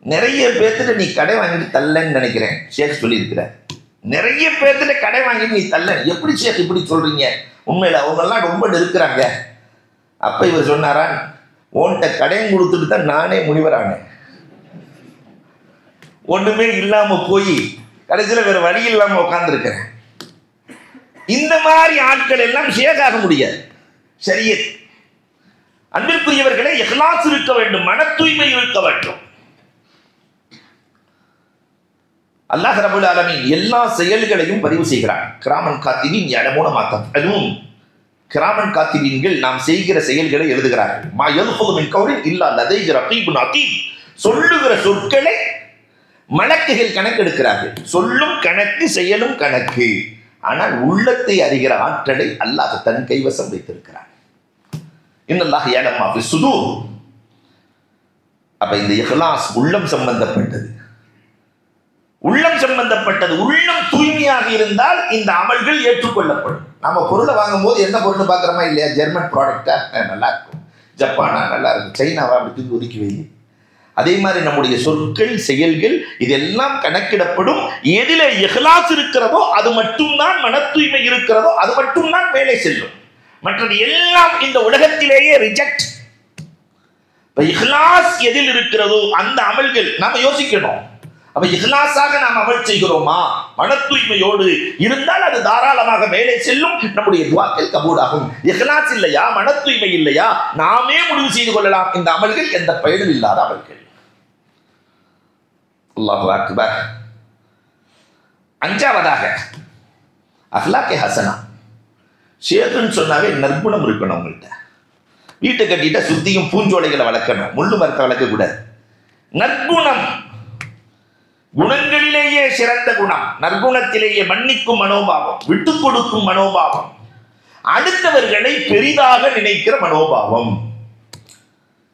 நிறைய பேர்த்துட்டு நீ கடை வாங்கிட்டு தள்ளன்னு நினைக்கிறேன் ஷேக் சொல்லியிருக்கிறார். நிறைய பேர்த்துட்டு கடை வாங்கிட்டு நீ தள்ள எப்படி ஷேக் இப்படி சொல்றீங்க? உண்மையில அவங்கெல்லாம் ரொம்ப நெருக்கிறாங்க. அப்ப இவர் சொன்னாரா? உன்கிட்ட கடையும் கொடுத்துட்டு தான் நானே முனிவரானேன் ஒண்ணுமே இல்லாம போய் கடைசியில் வேற வழி இல்லாம உட்காந்துருக்கிறேன் இந்த மாதிரி ஆட்கள் எல்லாம் ஷேகாக முடியாது. சரிய அன்பிற்குரியவர்களே எஹ்லாஸ் இருக்க வேண்டும் மன தூய்மை இருக்க வேண்டும். அல்லாஹ் ரபுல் ஆலமின் எல்லா செயல்களையும் பதிவு செய்கிறான். கிராமன் காத்தினி இடமூன மாத்தம் அதுவும் கிராமன் காத்திவீன்கள் நாம் செய்கிற செயல்களை எழுதுகிறார்கள். மா எழுப்புதுமின் கௌரின் இல்லா லதை சொல்லுகிற சொற்களை மலக்குகள் கணக்கெடுக்கிறார்கள். சொல்லும் கணக்கு செயலும் கணக்கு. ஆனால் உள்ளத்தை அறிகிற ஆற்றலை அல்லாஹ் தன் கைவசம் வைத்திருக்கிறார் இன்னல்லாக ஏலம்மா சுது அப்ப இந்த இஹ்லாஸ் உள்ளம் சம்பந்தப்பட்டது. உள்ளம் சம்பந்தப்பட்டது. உள்ளம் தூய்மையாக இருந்தால் இந்த அமல்கள் ஏற்றுக்கொள்ளப்படும். நம்ம பொருளை வாங்கும் போது என்ன பொருள் பார்க்குறோமா இல்லையா? ஜெர்மன் ப்ராடக்டா நல்லா இருக்கும். ஜப்பானா நல்லா இருக்கும். சைனாவா? அப்படி தூக்கி ஒதுக்கி வை. அதே மாதிரி நம்முடைய சொற்கள் செயல்கள் இதெல்லாம் கணக்கிடப்படும். எதில எஹ்லாஸ் இருக்கிறதோ அது மட்டும்தான் மன தூய்மை இருக்கிறதோ அது மட்டும்தான் மேலே செல்லும். மற்றது எல்லாம் இந்த உலகத்திலேயே ரிஜெக்ட் இப்ப இஹ்லாஸ் எதில் இருக்கிறதோ அந்த அமல்கள் நாம யோசிக்கணும். அப்ப இஹ்லாஸாக நாம் அமல் செய்கிறோமா? மன தூய்மையோடு இருந்தால் அது தாராளமாக மேலே செல்லும். நம்முடைய துவாக்கள் கபூடாகும் இஹ்லாஸ் இல்லையா? மன தூய்மை இல்லையா? நாமே முடிவு செய்து கொள்ளலாம். இந்த அமல்கள் எந்த பயனும் இல்லாத அமல்கள். அல்லாஹு அக்பர். அஞ்சாவதாக அஹ்லாக்கே ஹசனா. ஷேகுன்னு சொன்னாவே நற்குணம் இருக்கணும் உங்கள்கிட்ட வீட்டை கட்டிட்டா சுத்தியும் பூஞ்சோலைகளை வளர்க்கணும். முள்ளு மரத்தை வளர்க்கக்கூடாது. நற்குணம். குணங்களிலேயே சிறந்த குணம். நற்குணத்திலேயே மன்னிக்கும் மனோபாவம் விட்டு கொடுக்கும் மனோபாவம். அடுத்தவர்களை பெரிதாக நினைக்கிற மனோபாவம்.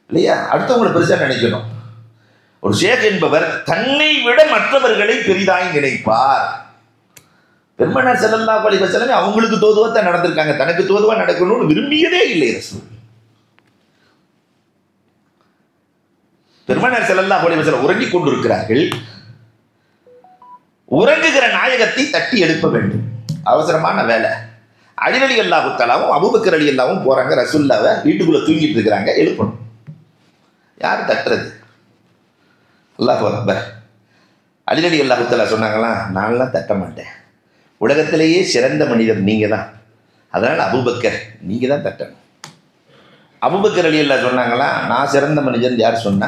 இல்லையா? அடுத்தவங்களை பெருசா நினைக்கணும். ஒரு ஷேக் என்பவர் தன்னை விட மற்றவர்களை பெரிதாய் நினைப்பார். பெருமனார் செல்லல்லா பழி செல்லமே அவங்களுக்கு தோதுவத்தான் நடந்திருக்காங்க. தனக்கு தோதுவா நடக்கணும்னு விரும்பியதே இல்லை ரசூல். பெருமனார் செல்லல்லா பழி செல்ல உறங்கிக் கொண்டிருக்கிறார்கள். உறங்குகிற நாயகத்தை தட்டி எழுப்ப வேண்டும். அவசரமான வேலை. அடிநலி அல்லாஹுத்தாலாவும் அபுபக்கர் அலி அல்லாவும் போறாங்க ரசுல்லாவை வீட்டுக்குள்ள தூங்கிட்டு இருக்கிறாங்க எழுப்பணும். யார் தட்டுறது? அல்லாஹ் அக்பர். அலிநலி அல்லாஹுத்தலா சொன்னாங்களா நான்லாம் தட்ட மாட்டேன். உலகத்திலேயே சிறந்த மனிதர் நீங்க தான் அதனால் அபுபக்கர் நீங்க தான் தட்டணும். அபுபக்கர் அலி அல்லா சொன்னாங்களா நான் சிறந்த மனிதன் யார் சொன்னா?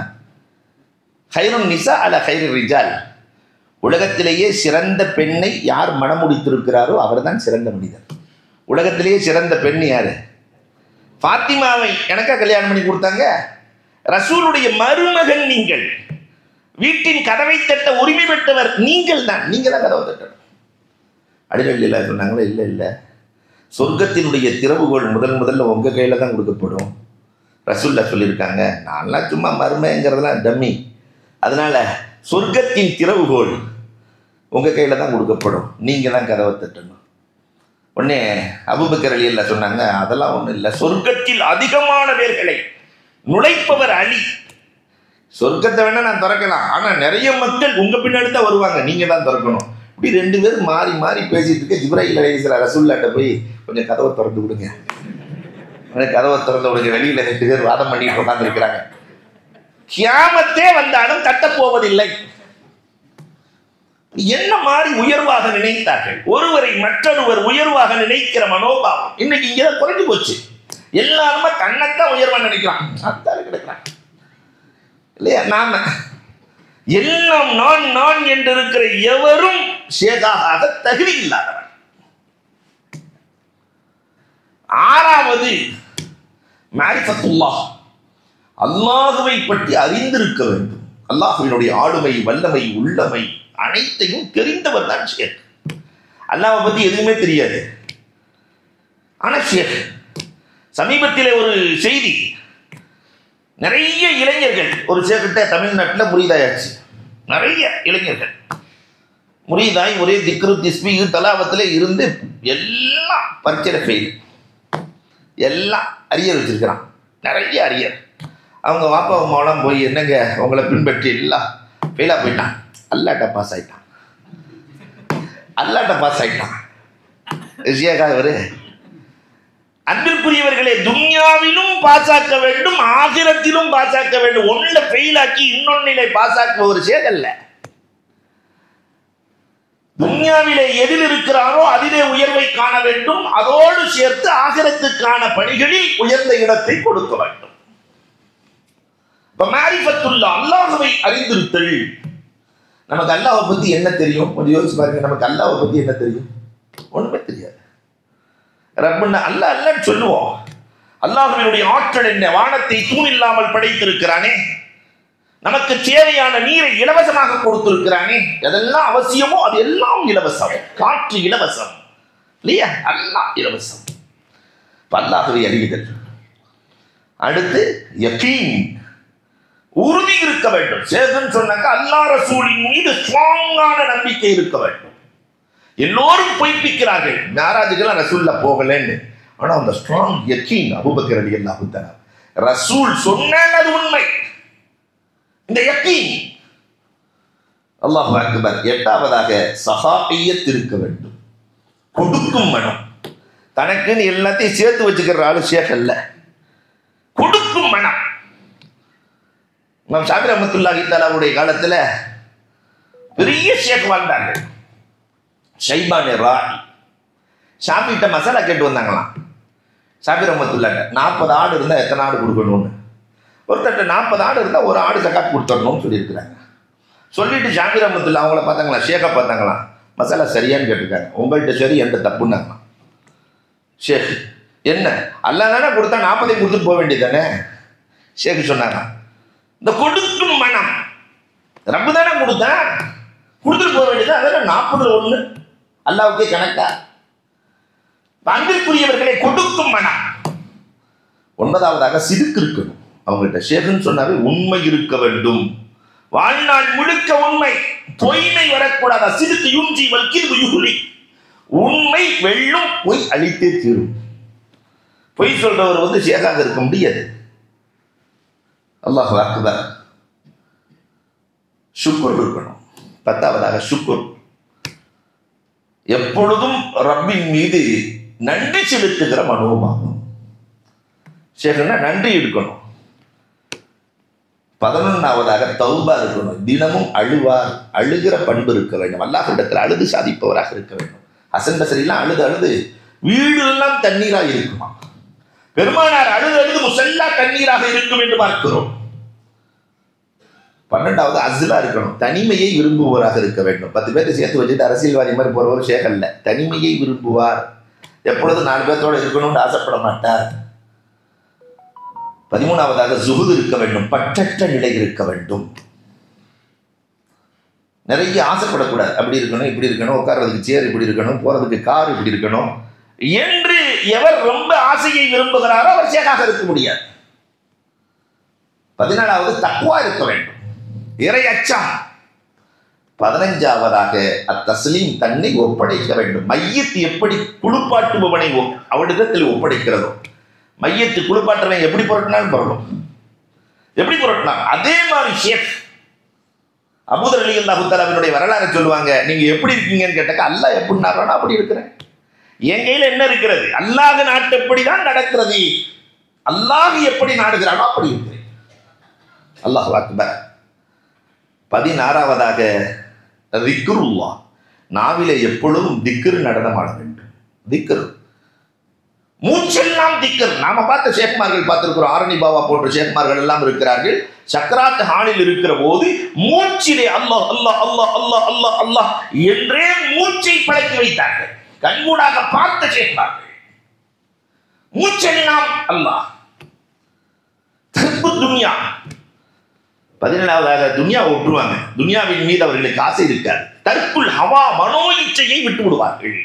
ஹைருன் நிசா அல ஹைரு ரிஜால். உலகத்திலேயே சிறந்த பெண்ணை யார் மனமுடித்திருக்கிறாரோ அவர்தான் சிறந்த மனிதர். உலகத்திலேயே சிறந்த பெண் யார்? ஃபாத்திமாவை எனக்கா கல்யாணம் பண்ணி கொடுத்தாங்க? ரசூலுடைய மருமகன் நீங்கள். வீட்டின் கதவை தட்ட உரிமை பெற்றவர் நீங்கள் தான். நீங்கள் தான் கதவை தட்டணும். அடிநல்லில் சொன்னாங்களே? இல்லை இல்லை. சொர்க்கத்தினுடைய திறவுகோள் முதல் முதல்ல உங்கள் கையில் தான் கொடுக்கப்படும். ரசூல்லா சொல்லியிருக்காங்க. நான்லாம் சும்மா மருமைங்கிறதெல்லாம் டம்மி. அதனால் சொர்க்கத்தின் திறவுகோள் உங்கள் கையில் தான் கொடுக்கப்படும். நீங்கள் தான் கதவை தட்டணும். உடனே அபுபக்கர் அலி சொன்னாங்க அதெல்லாம் ஒன்றும் இல்லை. சொர்க்கத்தில் அதிகமான பேர்களை நுழைப்பவர் அலி. சொர்க்கத்தை வேணால் நான் திறக்கலாம். ஆனால் நிறைய மக்கள் உங்கள் பின்னாடி தான் வருவாங்க. நீங்கள் தான் திறக்கணும். இப்படி ரெண்டு பேரும் மாறி மாறி பேசிட்டு இருக்க ஜிப்ராஹில் அலிஸ்லா ரசூல்லாட்ட போய் கொஞ்சம் கதவை திறந்து விடுங்க. உடனே கதவை திறந்து விடுங்க. வெளியில் ரெண்டு பேர் வாதம் பண்ணிட்டு உட்காந்துருக்கிறாங்க கியாமத்தே வந்தாலும் தட்டப்போவதில்லை. போவதில்லை என்ன மாதிரி உயர்வாக நினைத்தார்கள்? ஒருவரை மற்றொருவர் உயர்வாக நினைக்கிற மனோபாவம் இன்னைக்கு இங்கே குறைஞ்சு போச்சு. எல்லாருமே தன்னைத்தான் உயர்வா நினைக்கிறான். அத்தாரு கிடைக்கிறான். இல்லையா? நாம எல்லாம் நான் நான் என்று இருக்கிற எவரும் ஷேகாக தகுதி இல்லாதவன். ஆறாவது மாரிஃபத்துல்லாஹ். அல்லாஹுவை பற்றி அறிந்திருக்க வேண்டும். அல்லாஹுவினுடைய ஆளுமை வல்லமை உள்ளமை அனைத்தையும் தெரிந்தவர் தான் ஷேக். அல்லாவை பற்றி எதுவுமே தெரியாது. ஆனால் ஷேக். சமீபத்தில் ஒரு செய்தி. நிறைய இளைஞர்கள் ஒரு சேர்க்கிட்ட தமிழ்நாட்டில் முறிதாயாச்சு நிறைய இளைஞர்கள். முறிதாய் ஒரே திக்ரு திஸ்மி தலாபத்தில் இருந்து எல்லாம் பரீட்சையில் ஃபெயில் எல்லாம் அரியர் வச்சிருக்கிறான். நிறைய அரியர். அவங்க வாப்பா அம்மாவெல்லாம் போய் என்னங்க உங்களை பின்பற்றி எல்லாம் ஃபெயிலாக போயிட்டான். அல்லாட்ட பாஸ் ஆயிட்டான். அல்லாட்ட பாஸ் ஆயிட்டான். ரிஷியாக்கா இவரு அன்பிற்குரியவர்களே துன்யாவிலும் பாஸாக்க வேண்டும் ஆகிரத்திலும் பாஸாக்க வேண்டும். ஒன்றில் ஃபெயில் ஆக்கி இன்னொன்னிலே பாஸாக்க ஒரு சேதல்ல துன்யாவிலே எதில் இருக்கிறாரோ அதிலே உயர்வை காண வேண்டும். அதோடு சேர்த்து ஆகிரத்துக்கான பணிகளில் உயர்ந்த இடத்தை கொடுக்க வேண்டும். இப்ப மாரிஃபத்துல்லா அல்லாஹுவை அறிந்திருத்தல். நமக்கு அல்லாவை பற்றி என்ன தெரியும்? கொஞ்சம் யோசிச்சு பாருங்க நமக்கு அல்லாவை பற்றி என்ன தெரியும்? ஒன்றுமே தெரியாது. ரப்புன்னு அல்ல அல்லன்னு சொல்லுவோம். அல்லாஹுவினுடைய ஆற்றல் என்ன? வானத்தை தூண் இல்லாமல் படைத்திருக்கிறானே. நமக்கு தேவையான நீரை இலவசமாக கொடுத்திருக்கிறானே. எதெல்லாம் அவசியமோ அது எல்லாம் இலவசம். காற்று இலவசம். இல்லையா? எல்லாம் இலவசம். அல்லாஹவை அறியுதல். அடுத்து யக்கீன் உறுதி இருக்க வேண்டும். சேதன் சொன்னாக்க அல்லா ரசூலின் மீது ஸ்ட்ராங்கான நம்பிக்கை இருக்க வேண்டும். எல்லோரும் பொய்ப்பிக்கிறார்கள். நாராஜுக்கெல்லாம் ரசூல்ல போகலன்னு. ஆனா அந்த ஸ்ட்ராங் யக்கீன் அபுபக்கர் அலி அல்லாஹு ரசூல் சொன்னால் அது உண்மை. இந்த யக்கீன் அல்லாஹ் அக்பர் எட்டாவதாக சகாபியத் இருக்க வேண்டும். கொடுக்கும் மனம். தனக்குன்னு எல்லாத்தையும் சேர்த்து வச்சுக்கிற ஆளு சேகல்ல கொடுக்கும் மனம். நாம் ஷாபி ரஹமத்துல்லாஹி தாலாவுடைய காலத்தில் பெரிய ஷேக் வாழ்ந்தாங்க ஷைபானே ராய் ஷாபிகிட்ட மசாலா கேட்டு வந்தாங்களாம். சாபி ரஹமத்துல்லாட்ட நாற்பது ஆடு இருந்தால் எத்தனை ஆடு கொடுக்கணும்னு? ஒருத்தட்ட நாற்பது ஆடு இருந்தால் ஒரு ஆடு ஜக்காத் கொடுத்துடணும்னு சொல்லியிருக்கிறாங்க. சொல்லிட்டு ஷாபி ரமத்துல்லா அவங்கள பார்த்தாங்களா ஷேக்கை பார்த்தாங்களாம். மசாலா சரியான்னு கேட்டிருக்காங்க. உங்கள்கிட்ட சரி என்கிட்ட தப்புன்னாங்களாம். ஷேக் என்ன? அல்லா தானே கொடுத்தா நாற்பதையும் கொடுத்துட்டு போக வேண்டியதானே ஷேக் சொன்னாங்க இந்த கொடுக்கும் மனம் ரப்பு தானே கொடுத்தேன் கொடுத்துட்டு போக வேண்டியது அதில் நாற்பது ஒன்று அல்லாவுக்கே கணக்கா? அன்பிற்குரியவர்களை கொடுக்கும் மனம் ஒன்பதாவதாக சிறுக்கு இருக்கணும். அவங்கள்ட்ட ஷேகுன்னு சொன்னாவே உண்மை இருக்க வேண்டும். வாழ்நாள் முழுக்க உண்மை. பொய்மை வரக்கூடாத? சிறுக்கு யூஞ்சி வல்கிது யுகுலி. உண்மை வெள்ளும் பொய் அழித்தே தீரும். பொய் சொல்றவர் வந்து ஷேகாக இருக்க முடியாது. அல்லாஹ் அக்பர். சுக்குர் இருக்கணும் பத்தாவதாக சுக்குர் எப்பொழுதும் ரப்பின் மீது நன்றி செலுத்துகிற மனோபாவம். சரின்னா நன்றி இருக்கணும் பதினொன்றாவதாக தௌபா இருக்கணும். தினமும் அழுவார் அழுகிற பண்பு இருக்க வேண்டும். அல்லாஹிடத்தில் அழுது சாதிப்பவராக இருக்க வேண்டும். அசன் பசரிலாம் அழுது அழுது வீடு எல்லாம் தண்ணீராக இருக்குமா பெருமானார் அழுது அழுது முசல்லா தண்ணீராக இருக்கும் என்று பார்க்கிறோம். பன்னெண்டாவது அஸ்லா இருக்கணும். தனிமையை விரும்புவோராக இருக்க வேண்டும். பத்து பேர்த்து சேர்த்து வச்சுட்டு அரசியல்வாதி மாதிரி போறவர் ஷேகல்ல தனிமையை விரும்புவார். எப்பொழுதும் நாலு பேர்த்தோட இருக்கணும்னு ஆசைப்பட மாட்டார். பதிமூணாவதாக சுகுது இருக்க வேண்டும். பற்றற்ற நிலை இருக்க வேண்டும். நிறைய ஆசைப்படக்கூடாது. அப்படி இருக்கணும் இப்படி இருக்கணும் உட்கார்றதுக்கு சேர் இப்படி இருக்கணும் போறதுக்கு கார் இப்படி இருக்கணும். என்று எவர் ரொம்ப ஆசையை விரும்புகிறாரோ அவர் சேகாக இருக்க முடியாது. பதினாலாவது தக்குவா இருக்க வேண்டும். இறை அச்சம். பதினஞ்சாவதாக அத்தஸ்லீம் தன்னை ஒப்படைக்க வேண்டும். மையத்து எப்படி குளிப்பாட்டுபவனை அவனிடத்தில் ஒப்படைக்கிறதோ? மையத்து குளிப்பாட்டுறவன் எப்படி புரட்டினாலும் புரட்டும். எப்படி புரட்டினான்? அதே மாதிரி ஷேக். அபுதர் அலி அல்லாஹு தலாவினுடைய வரலாறு சொல்லுவாங்க நீங்க எப்படி இருக்கீங்கன்னு கேட்டாக்க அல்ல எப்படினாரோ நான் அப்படி இருக்கிறேன். என் கையில் என்ன இருக்கிறது? அல்லாஹ் நாட்டு தான் நடக்கிறது? அல்லாஹ் எப்படி நாடுகிறானோ அப்படி இருக்கிறேன். அல்லாஹ் அக்பர். பதினாறாவதாக திக்ருல்லா நாவிலே எப்பொழுதும் திக்ரு நடனமாட வேண்டும். திக்ரு. மூச்செல்லாம் திக்கர் நாம பார்த்த ஷேக்மார்கள் பார்த்திருக்கிறோம். ஆரணி பாபா போன்ற ஷேக்மார்கள் எல்லாம் இருக்கிறார்கள். சக்கராத் ஹாலில் இருக்கிற போது மூச்சிலே அல்லாஹ் அல்லாஹ் அல்லாஹ் அல்லாஹ் அல்லாஹ் அல்லாஹ் என்றே மூச்சை பழக்கி வைத்தார்கள். கண்கூடாக பார்த்த செய்கிறார்கள் மூச்செல்லாம் அல்லாஹ் தர்பு துனியா. பதினேழாவதாக துனியா விட்டுருவாங்க துனியாவின் மீது அவர்களுக்கு ஆசை இருக்காது. தற்குள் ஹவா மனோ இச்சையை விட்டு விடுவார்கள்.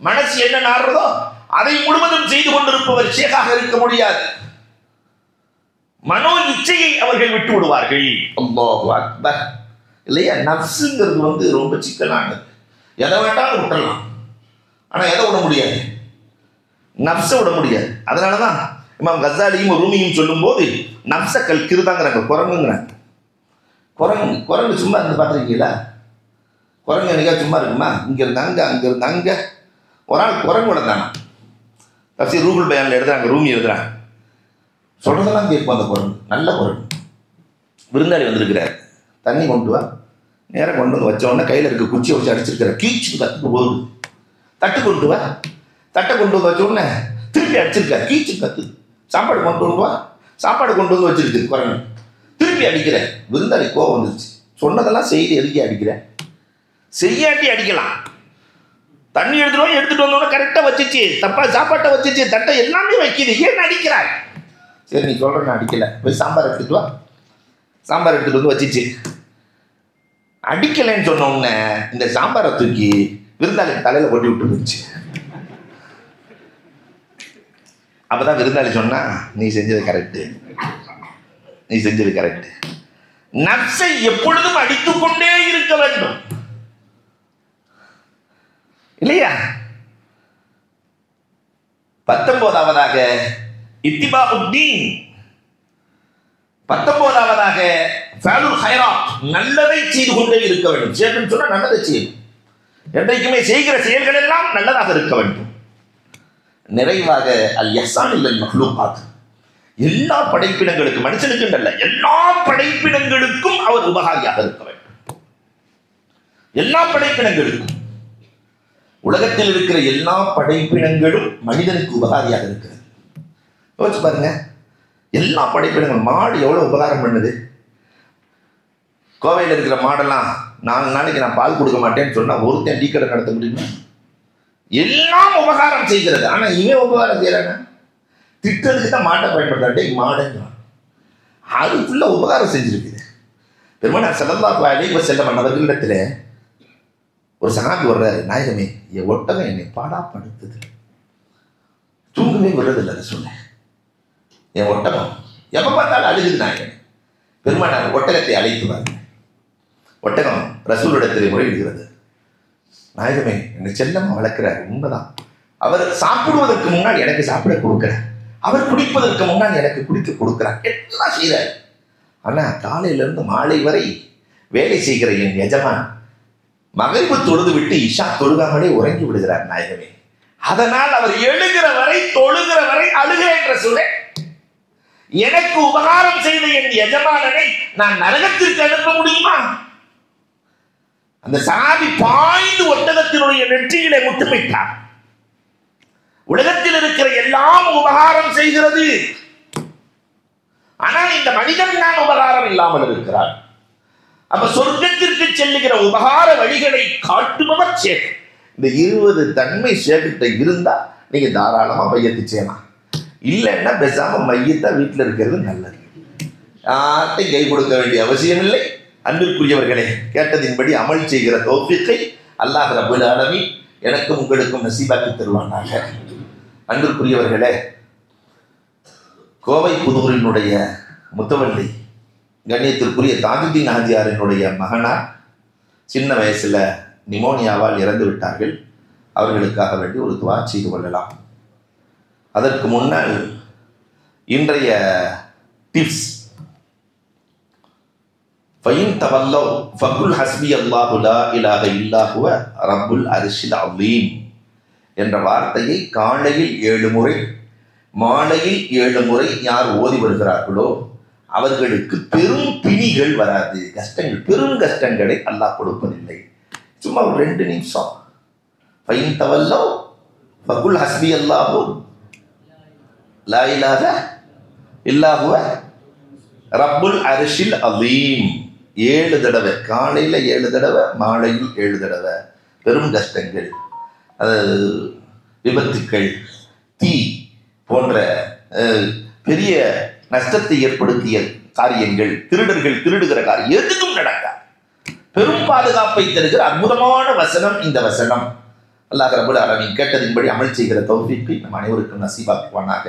மனசு என்ன நாடுறதோ அதை முழுவதும் செய்து கொண்டிருப்பவர் ஷேகாக இருக்க முடியாது. மனோ இச்சையை அவர்கள் விட்டு விடுவார்கள். அல்லாஹு அக்பர். இல்லையா? நர்ஸுங்கிறது வந்து ரொம்ப சிக்கலானது. எதை வேண்டாலும் விட்டலாம் ஆனால் எதை விட முடியாது? நப்சை விட முடியாது. அதனால தான் இமாம் கசாலியும் ரூமியும் சொல்லும்போது நப்ச கல் கிருதாங்கிறாங்க. குரங்குங்கிறாங்க. குரங்கு குரங்கு சும்மா இருந்து பார்த்துருக்கீங்களா? குரங்கு என்னைக்கா சும்மா இருக்குமா? இங்கே இருந்தாங்க அங்கே இருந்தாங்க ஒரு ஆள் குரங்கு வளர்ந்தானா தப்சி ரூபல் பயானில் எழுதுறாங்க ரூமி எழுதுறாங்க. சொல்கிறதெல்லாம் கேட்போம் அந்த குரங்கு. நல்ல குரங்கு. விருந்தாளி வந்திருக்கிறார். தண்ணி கொண்டு வா. நேராக கொண்டு வந்து வச்ச உடனே கையில் இருக்க குச்சியை வச்சு அடிச்சிருக்கிற கீச்சு கத்துக்கு போகுது. தட்டு கொண்டு வா. தட்டை கொண்டு வந்து வச்ச உடனே திருப்பி அடிச்சிருக்காரு. கீச்சு கத்து. சாப்பாடு கொண்டு வந்து வா. சாப்பாடு கொண்டு வந்து வச்சிருக்கு குரங்கு. திருப்பி அடிக்கிறேன். விருந்தாளி கோவம் வந்துருச்சு. சொன்னதெல்லாம் செய்தி எழுதி அடிக்கிறேன்? செய்யாட்டி அடிக்கலாம். தண்ணி எடுத்துட்டு எடுத்துட்டு வந்தோட கரெக்டாக வச்சிச்சு. தப்பா சாப்பாட்டை வச்சுச்சு. தட்டை எல்லாமே வைக்கிது. ஏன் அடிக்கிறாய்? சரி நீ சொல்கிற நான் அடிக்கலை. போய் சாம்பார் எடுத்துட்டு வா. சாம்பார் எடுத்துகிட்டு வந்து வச்சிச்சு. அடிக்கலைன்னு சொன்ன உடனே இந்த சாம்பாரை தூக்கி விருந்தாளி தலையில கொட்டி விட்டு போச்சு அப்பதான் விருந்தாளி சொன்னா நீ செஞ்சது கரெக்டு நீ செஞ்சது கரெக்ட் நப்சை எப்பொழுதும் அடித்துக் கொண்டே இருக்க வேண்டும். இல்லையா? பத்தொன்பதாவதாக இத்திபா உத்தீன் பத்தொன்பதாவதாக நல்லதை செய்து கொண்டே இருக்க வேண்டும். சொன்னா நல்லதை செய்யணும். என்றைக்குமே செய்கிற செயல்கள் எல்லாம் நல்லதாக இருக்க வேண்டும். நிறைவாக அல் யசான் இல்லை பார்த்து எல்லா படைப்பினங்களுக்கும் மனுஷனுக்கு அல்ல எல்லா படைப்பினங்களுக்கும் அவர் உபகாரியாக இருக்க வேண்டும். எல்லா படைப்பினங்களுக்கும். உலகத்தில் இருக்கிற எல்லா படைப்பினங்களும் மனிதனுக்கு உபகாரியாக இருக்கிறது. யோசிச்சு பாருங்க. எல்லா படைப்பினங்களும் மாடு எவ்வளவு உபகாரம் பண்ணுது? கோவையில் இருக்கிற மாடெல்லாம் நாலு நாளைக்கு நான் பால் கொடுக்க மாட்டேன்னு சொன்னால் ஒருத்தன் டீ கடை நடத்த முடியுமா? எல்லாம் உபகாரம் செய்கிறது. ஆனால் இவன் உபகாரம் செய்யறாங்க திட்டத்துக்கு தான் மாட்டை பயன்படுத்தாட்டே மாடுங்கிறான் அது ஃபுல்லாக உபகாரம் செஞ்சிருக்குது. பெருமானார் செல்லல்லாஹு இப்போ செல்ல அவர்களிடத்தில் ஒரு சகாபி வர்றாரு. நாயகமே என் ஒட்டகம் என்னை பாடா படுத்துது தூங்கவே விடுறதில்ல அதை சொன்னேன். என் ஒட்டகம் எப்போ பார்த்தாலும் அழுகுது நாயகன் பெருமாள் ஒட்டகத்தை அழைத்து வாங்க ஒட்டகம் ரசூலிடத்திலே முறையிடுகிறது நாயகமே என்னை செல்லமாக வளர்க்கிறார் உண்மைதான். அவர் சாப்பிடுவதற்கு முன்னால் எனக்கு சாப்பிட கொடுக்கிறார். அவர் குடிப்பதற்கு முன்னால் எனக்கு குடிக்க கொடுக்கிறார். எல்லாம் செய்கிறார். ஆனால் காலையிலிருந்து மாலை வரை வேலை செய்கிற என் எஜமான் மகிழ்வு தொழுது விட்டு இஷா தொழுகாமலே உறங்கி விடுகிறார் நாயகமே. அதனால் அவர் எழுகிற வரை தொழுகிற வரை அழுகிறேன் என்ற சொல்ல எனக்கு உபகாரம் செய்த என் எஜமானனை நான் நரகத்திற்கு அனுப்ப முடியுமா? அந்த சாதி பாய்ந்து ஒட்டகத்தினுடைய நெற்றியிலே முட்டுமிட்டார் உலகத்தில் இருக்கிற எல்லாம் உபகாரம் செய்கிறது. ஆனால் இந்த மனிதன் தான் உபகாரம் இல்லாமல் இருக்கிறார் அப்ப சொர்க்கத்திற்கு செல்லுகிற உபகார வழிகளை காட்டுபவர் சேக் இந்த இருபது தன்மை சேகிட்ட இருந்தா நீங்க தாராளமா மையத்து செய்யலாம். இல்லைன்னா பேசாம மையத்தான் வீட்டில் இருக்கிறது நல்லது. யார்கிட்டையும் கை கொடுக்க வேண்டிய அவசியம் இல்லை அன்பிற்குரியவர்களே கேட்டதின்படி அமல் செய்கிற தோப்பிக்கை அல்லாஹ் ரபுல் ஆலமி எனக்கும் உங்களுக்கும் நசீபாக்கி தருவானாக. அன்பிற்குரியவர்களே கோவை புதூரினுடைய முத்தவள்ளி கண்ணியத்திற்குரிய தாஜுதீன் ஆஜியாரினுடைய மகனார் சின்ன வயசுல நிமோனியாவால் இறந்து விட்டார்கள். அவர்களுக்காக வேண்டி ஒரு துவா செய்து கொள்ளலாம். அதற்கு முன்னால் இன்றைய டிப்ஸ் ஃபயின் தவல்லோ ஃபகுல் ஹஸ்பி அல்லாஹு லா இல்லாஹுவ ரப்புல் அரிஷில் அலீம் என்ற வார்த்தையை காலையில் ஏழு முறை மாலையில் ஏழு முறை யார் ஓதி வருகிறார்களோ அவர்களுக்கு பெரும் பிணிகள் வராது. கஷ்டங்கள் பெரும் கஷ்டங்களை அல்லாஹ் கொடுப்பதில்லை. சும்மா ஒரு ரெண்டு நிமிஷம். ஃபைன் தவல்லோ ஃபகுல் ஹஸ்பி அல்லாஹு லா இல்லாத இல்லாஹுவ ரப்புல் அரிஷில் அலீம் ஏழு தடவை காலையில் ஏழு தடவை மாலையில் ஏழு தடவை. பெரும் கஷ்டங்கள். அதாவது விபத்துக்கள் தீ போன்ற பெரிய நஷ்டத்தை ஏற்படுத்திய காரியங்கள் திருடர்கள் திருடுகிற காரியம் எதுக்கும் நடக்கா பெரும் பாதுகாப்பை தருகிற அற்புதமான வசனம் இந்த வசனம். அல்லாஹ் ரபுல் அரவின் கேட்டதின்படி அமல் செய்கிற தௌஃபீக்கை நம் அனைவருக்கும் நசீபாக்குவானாக.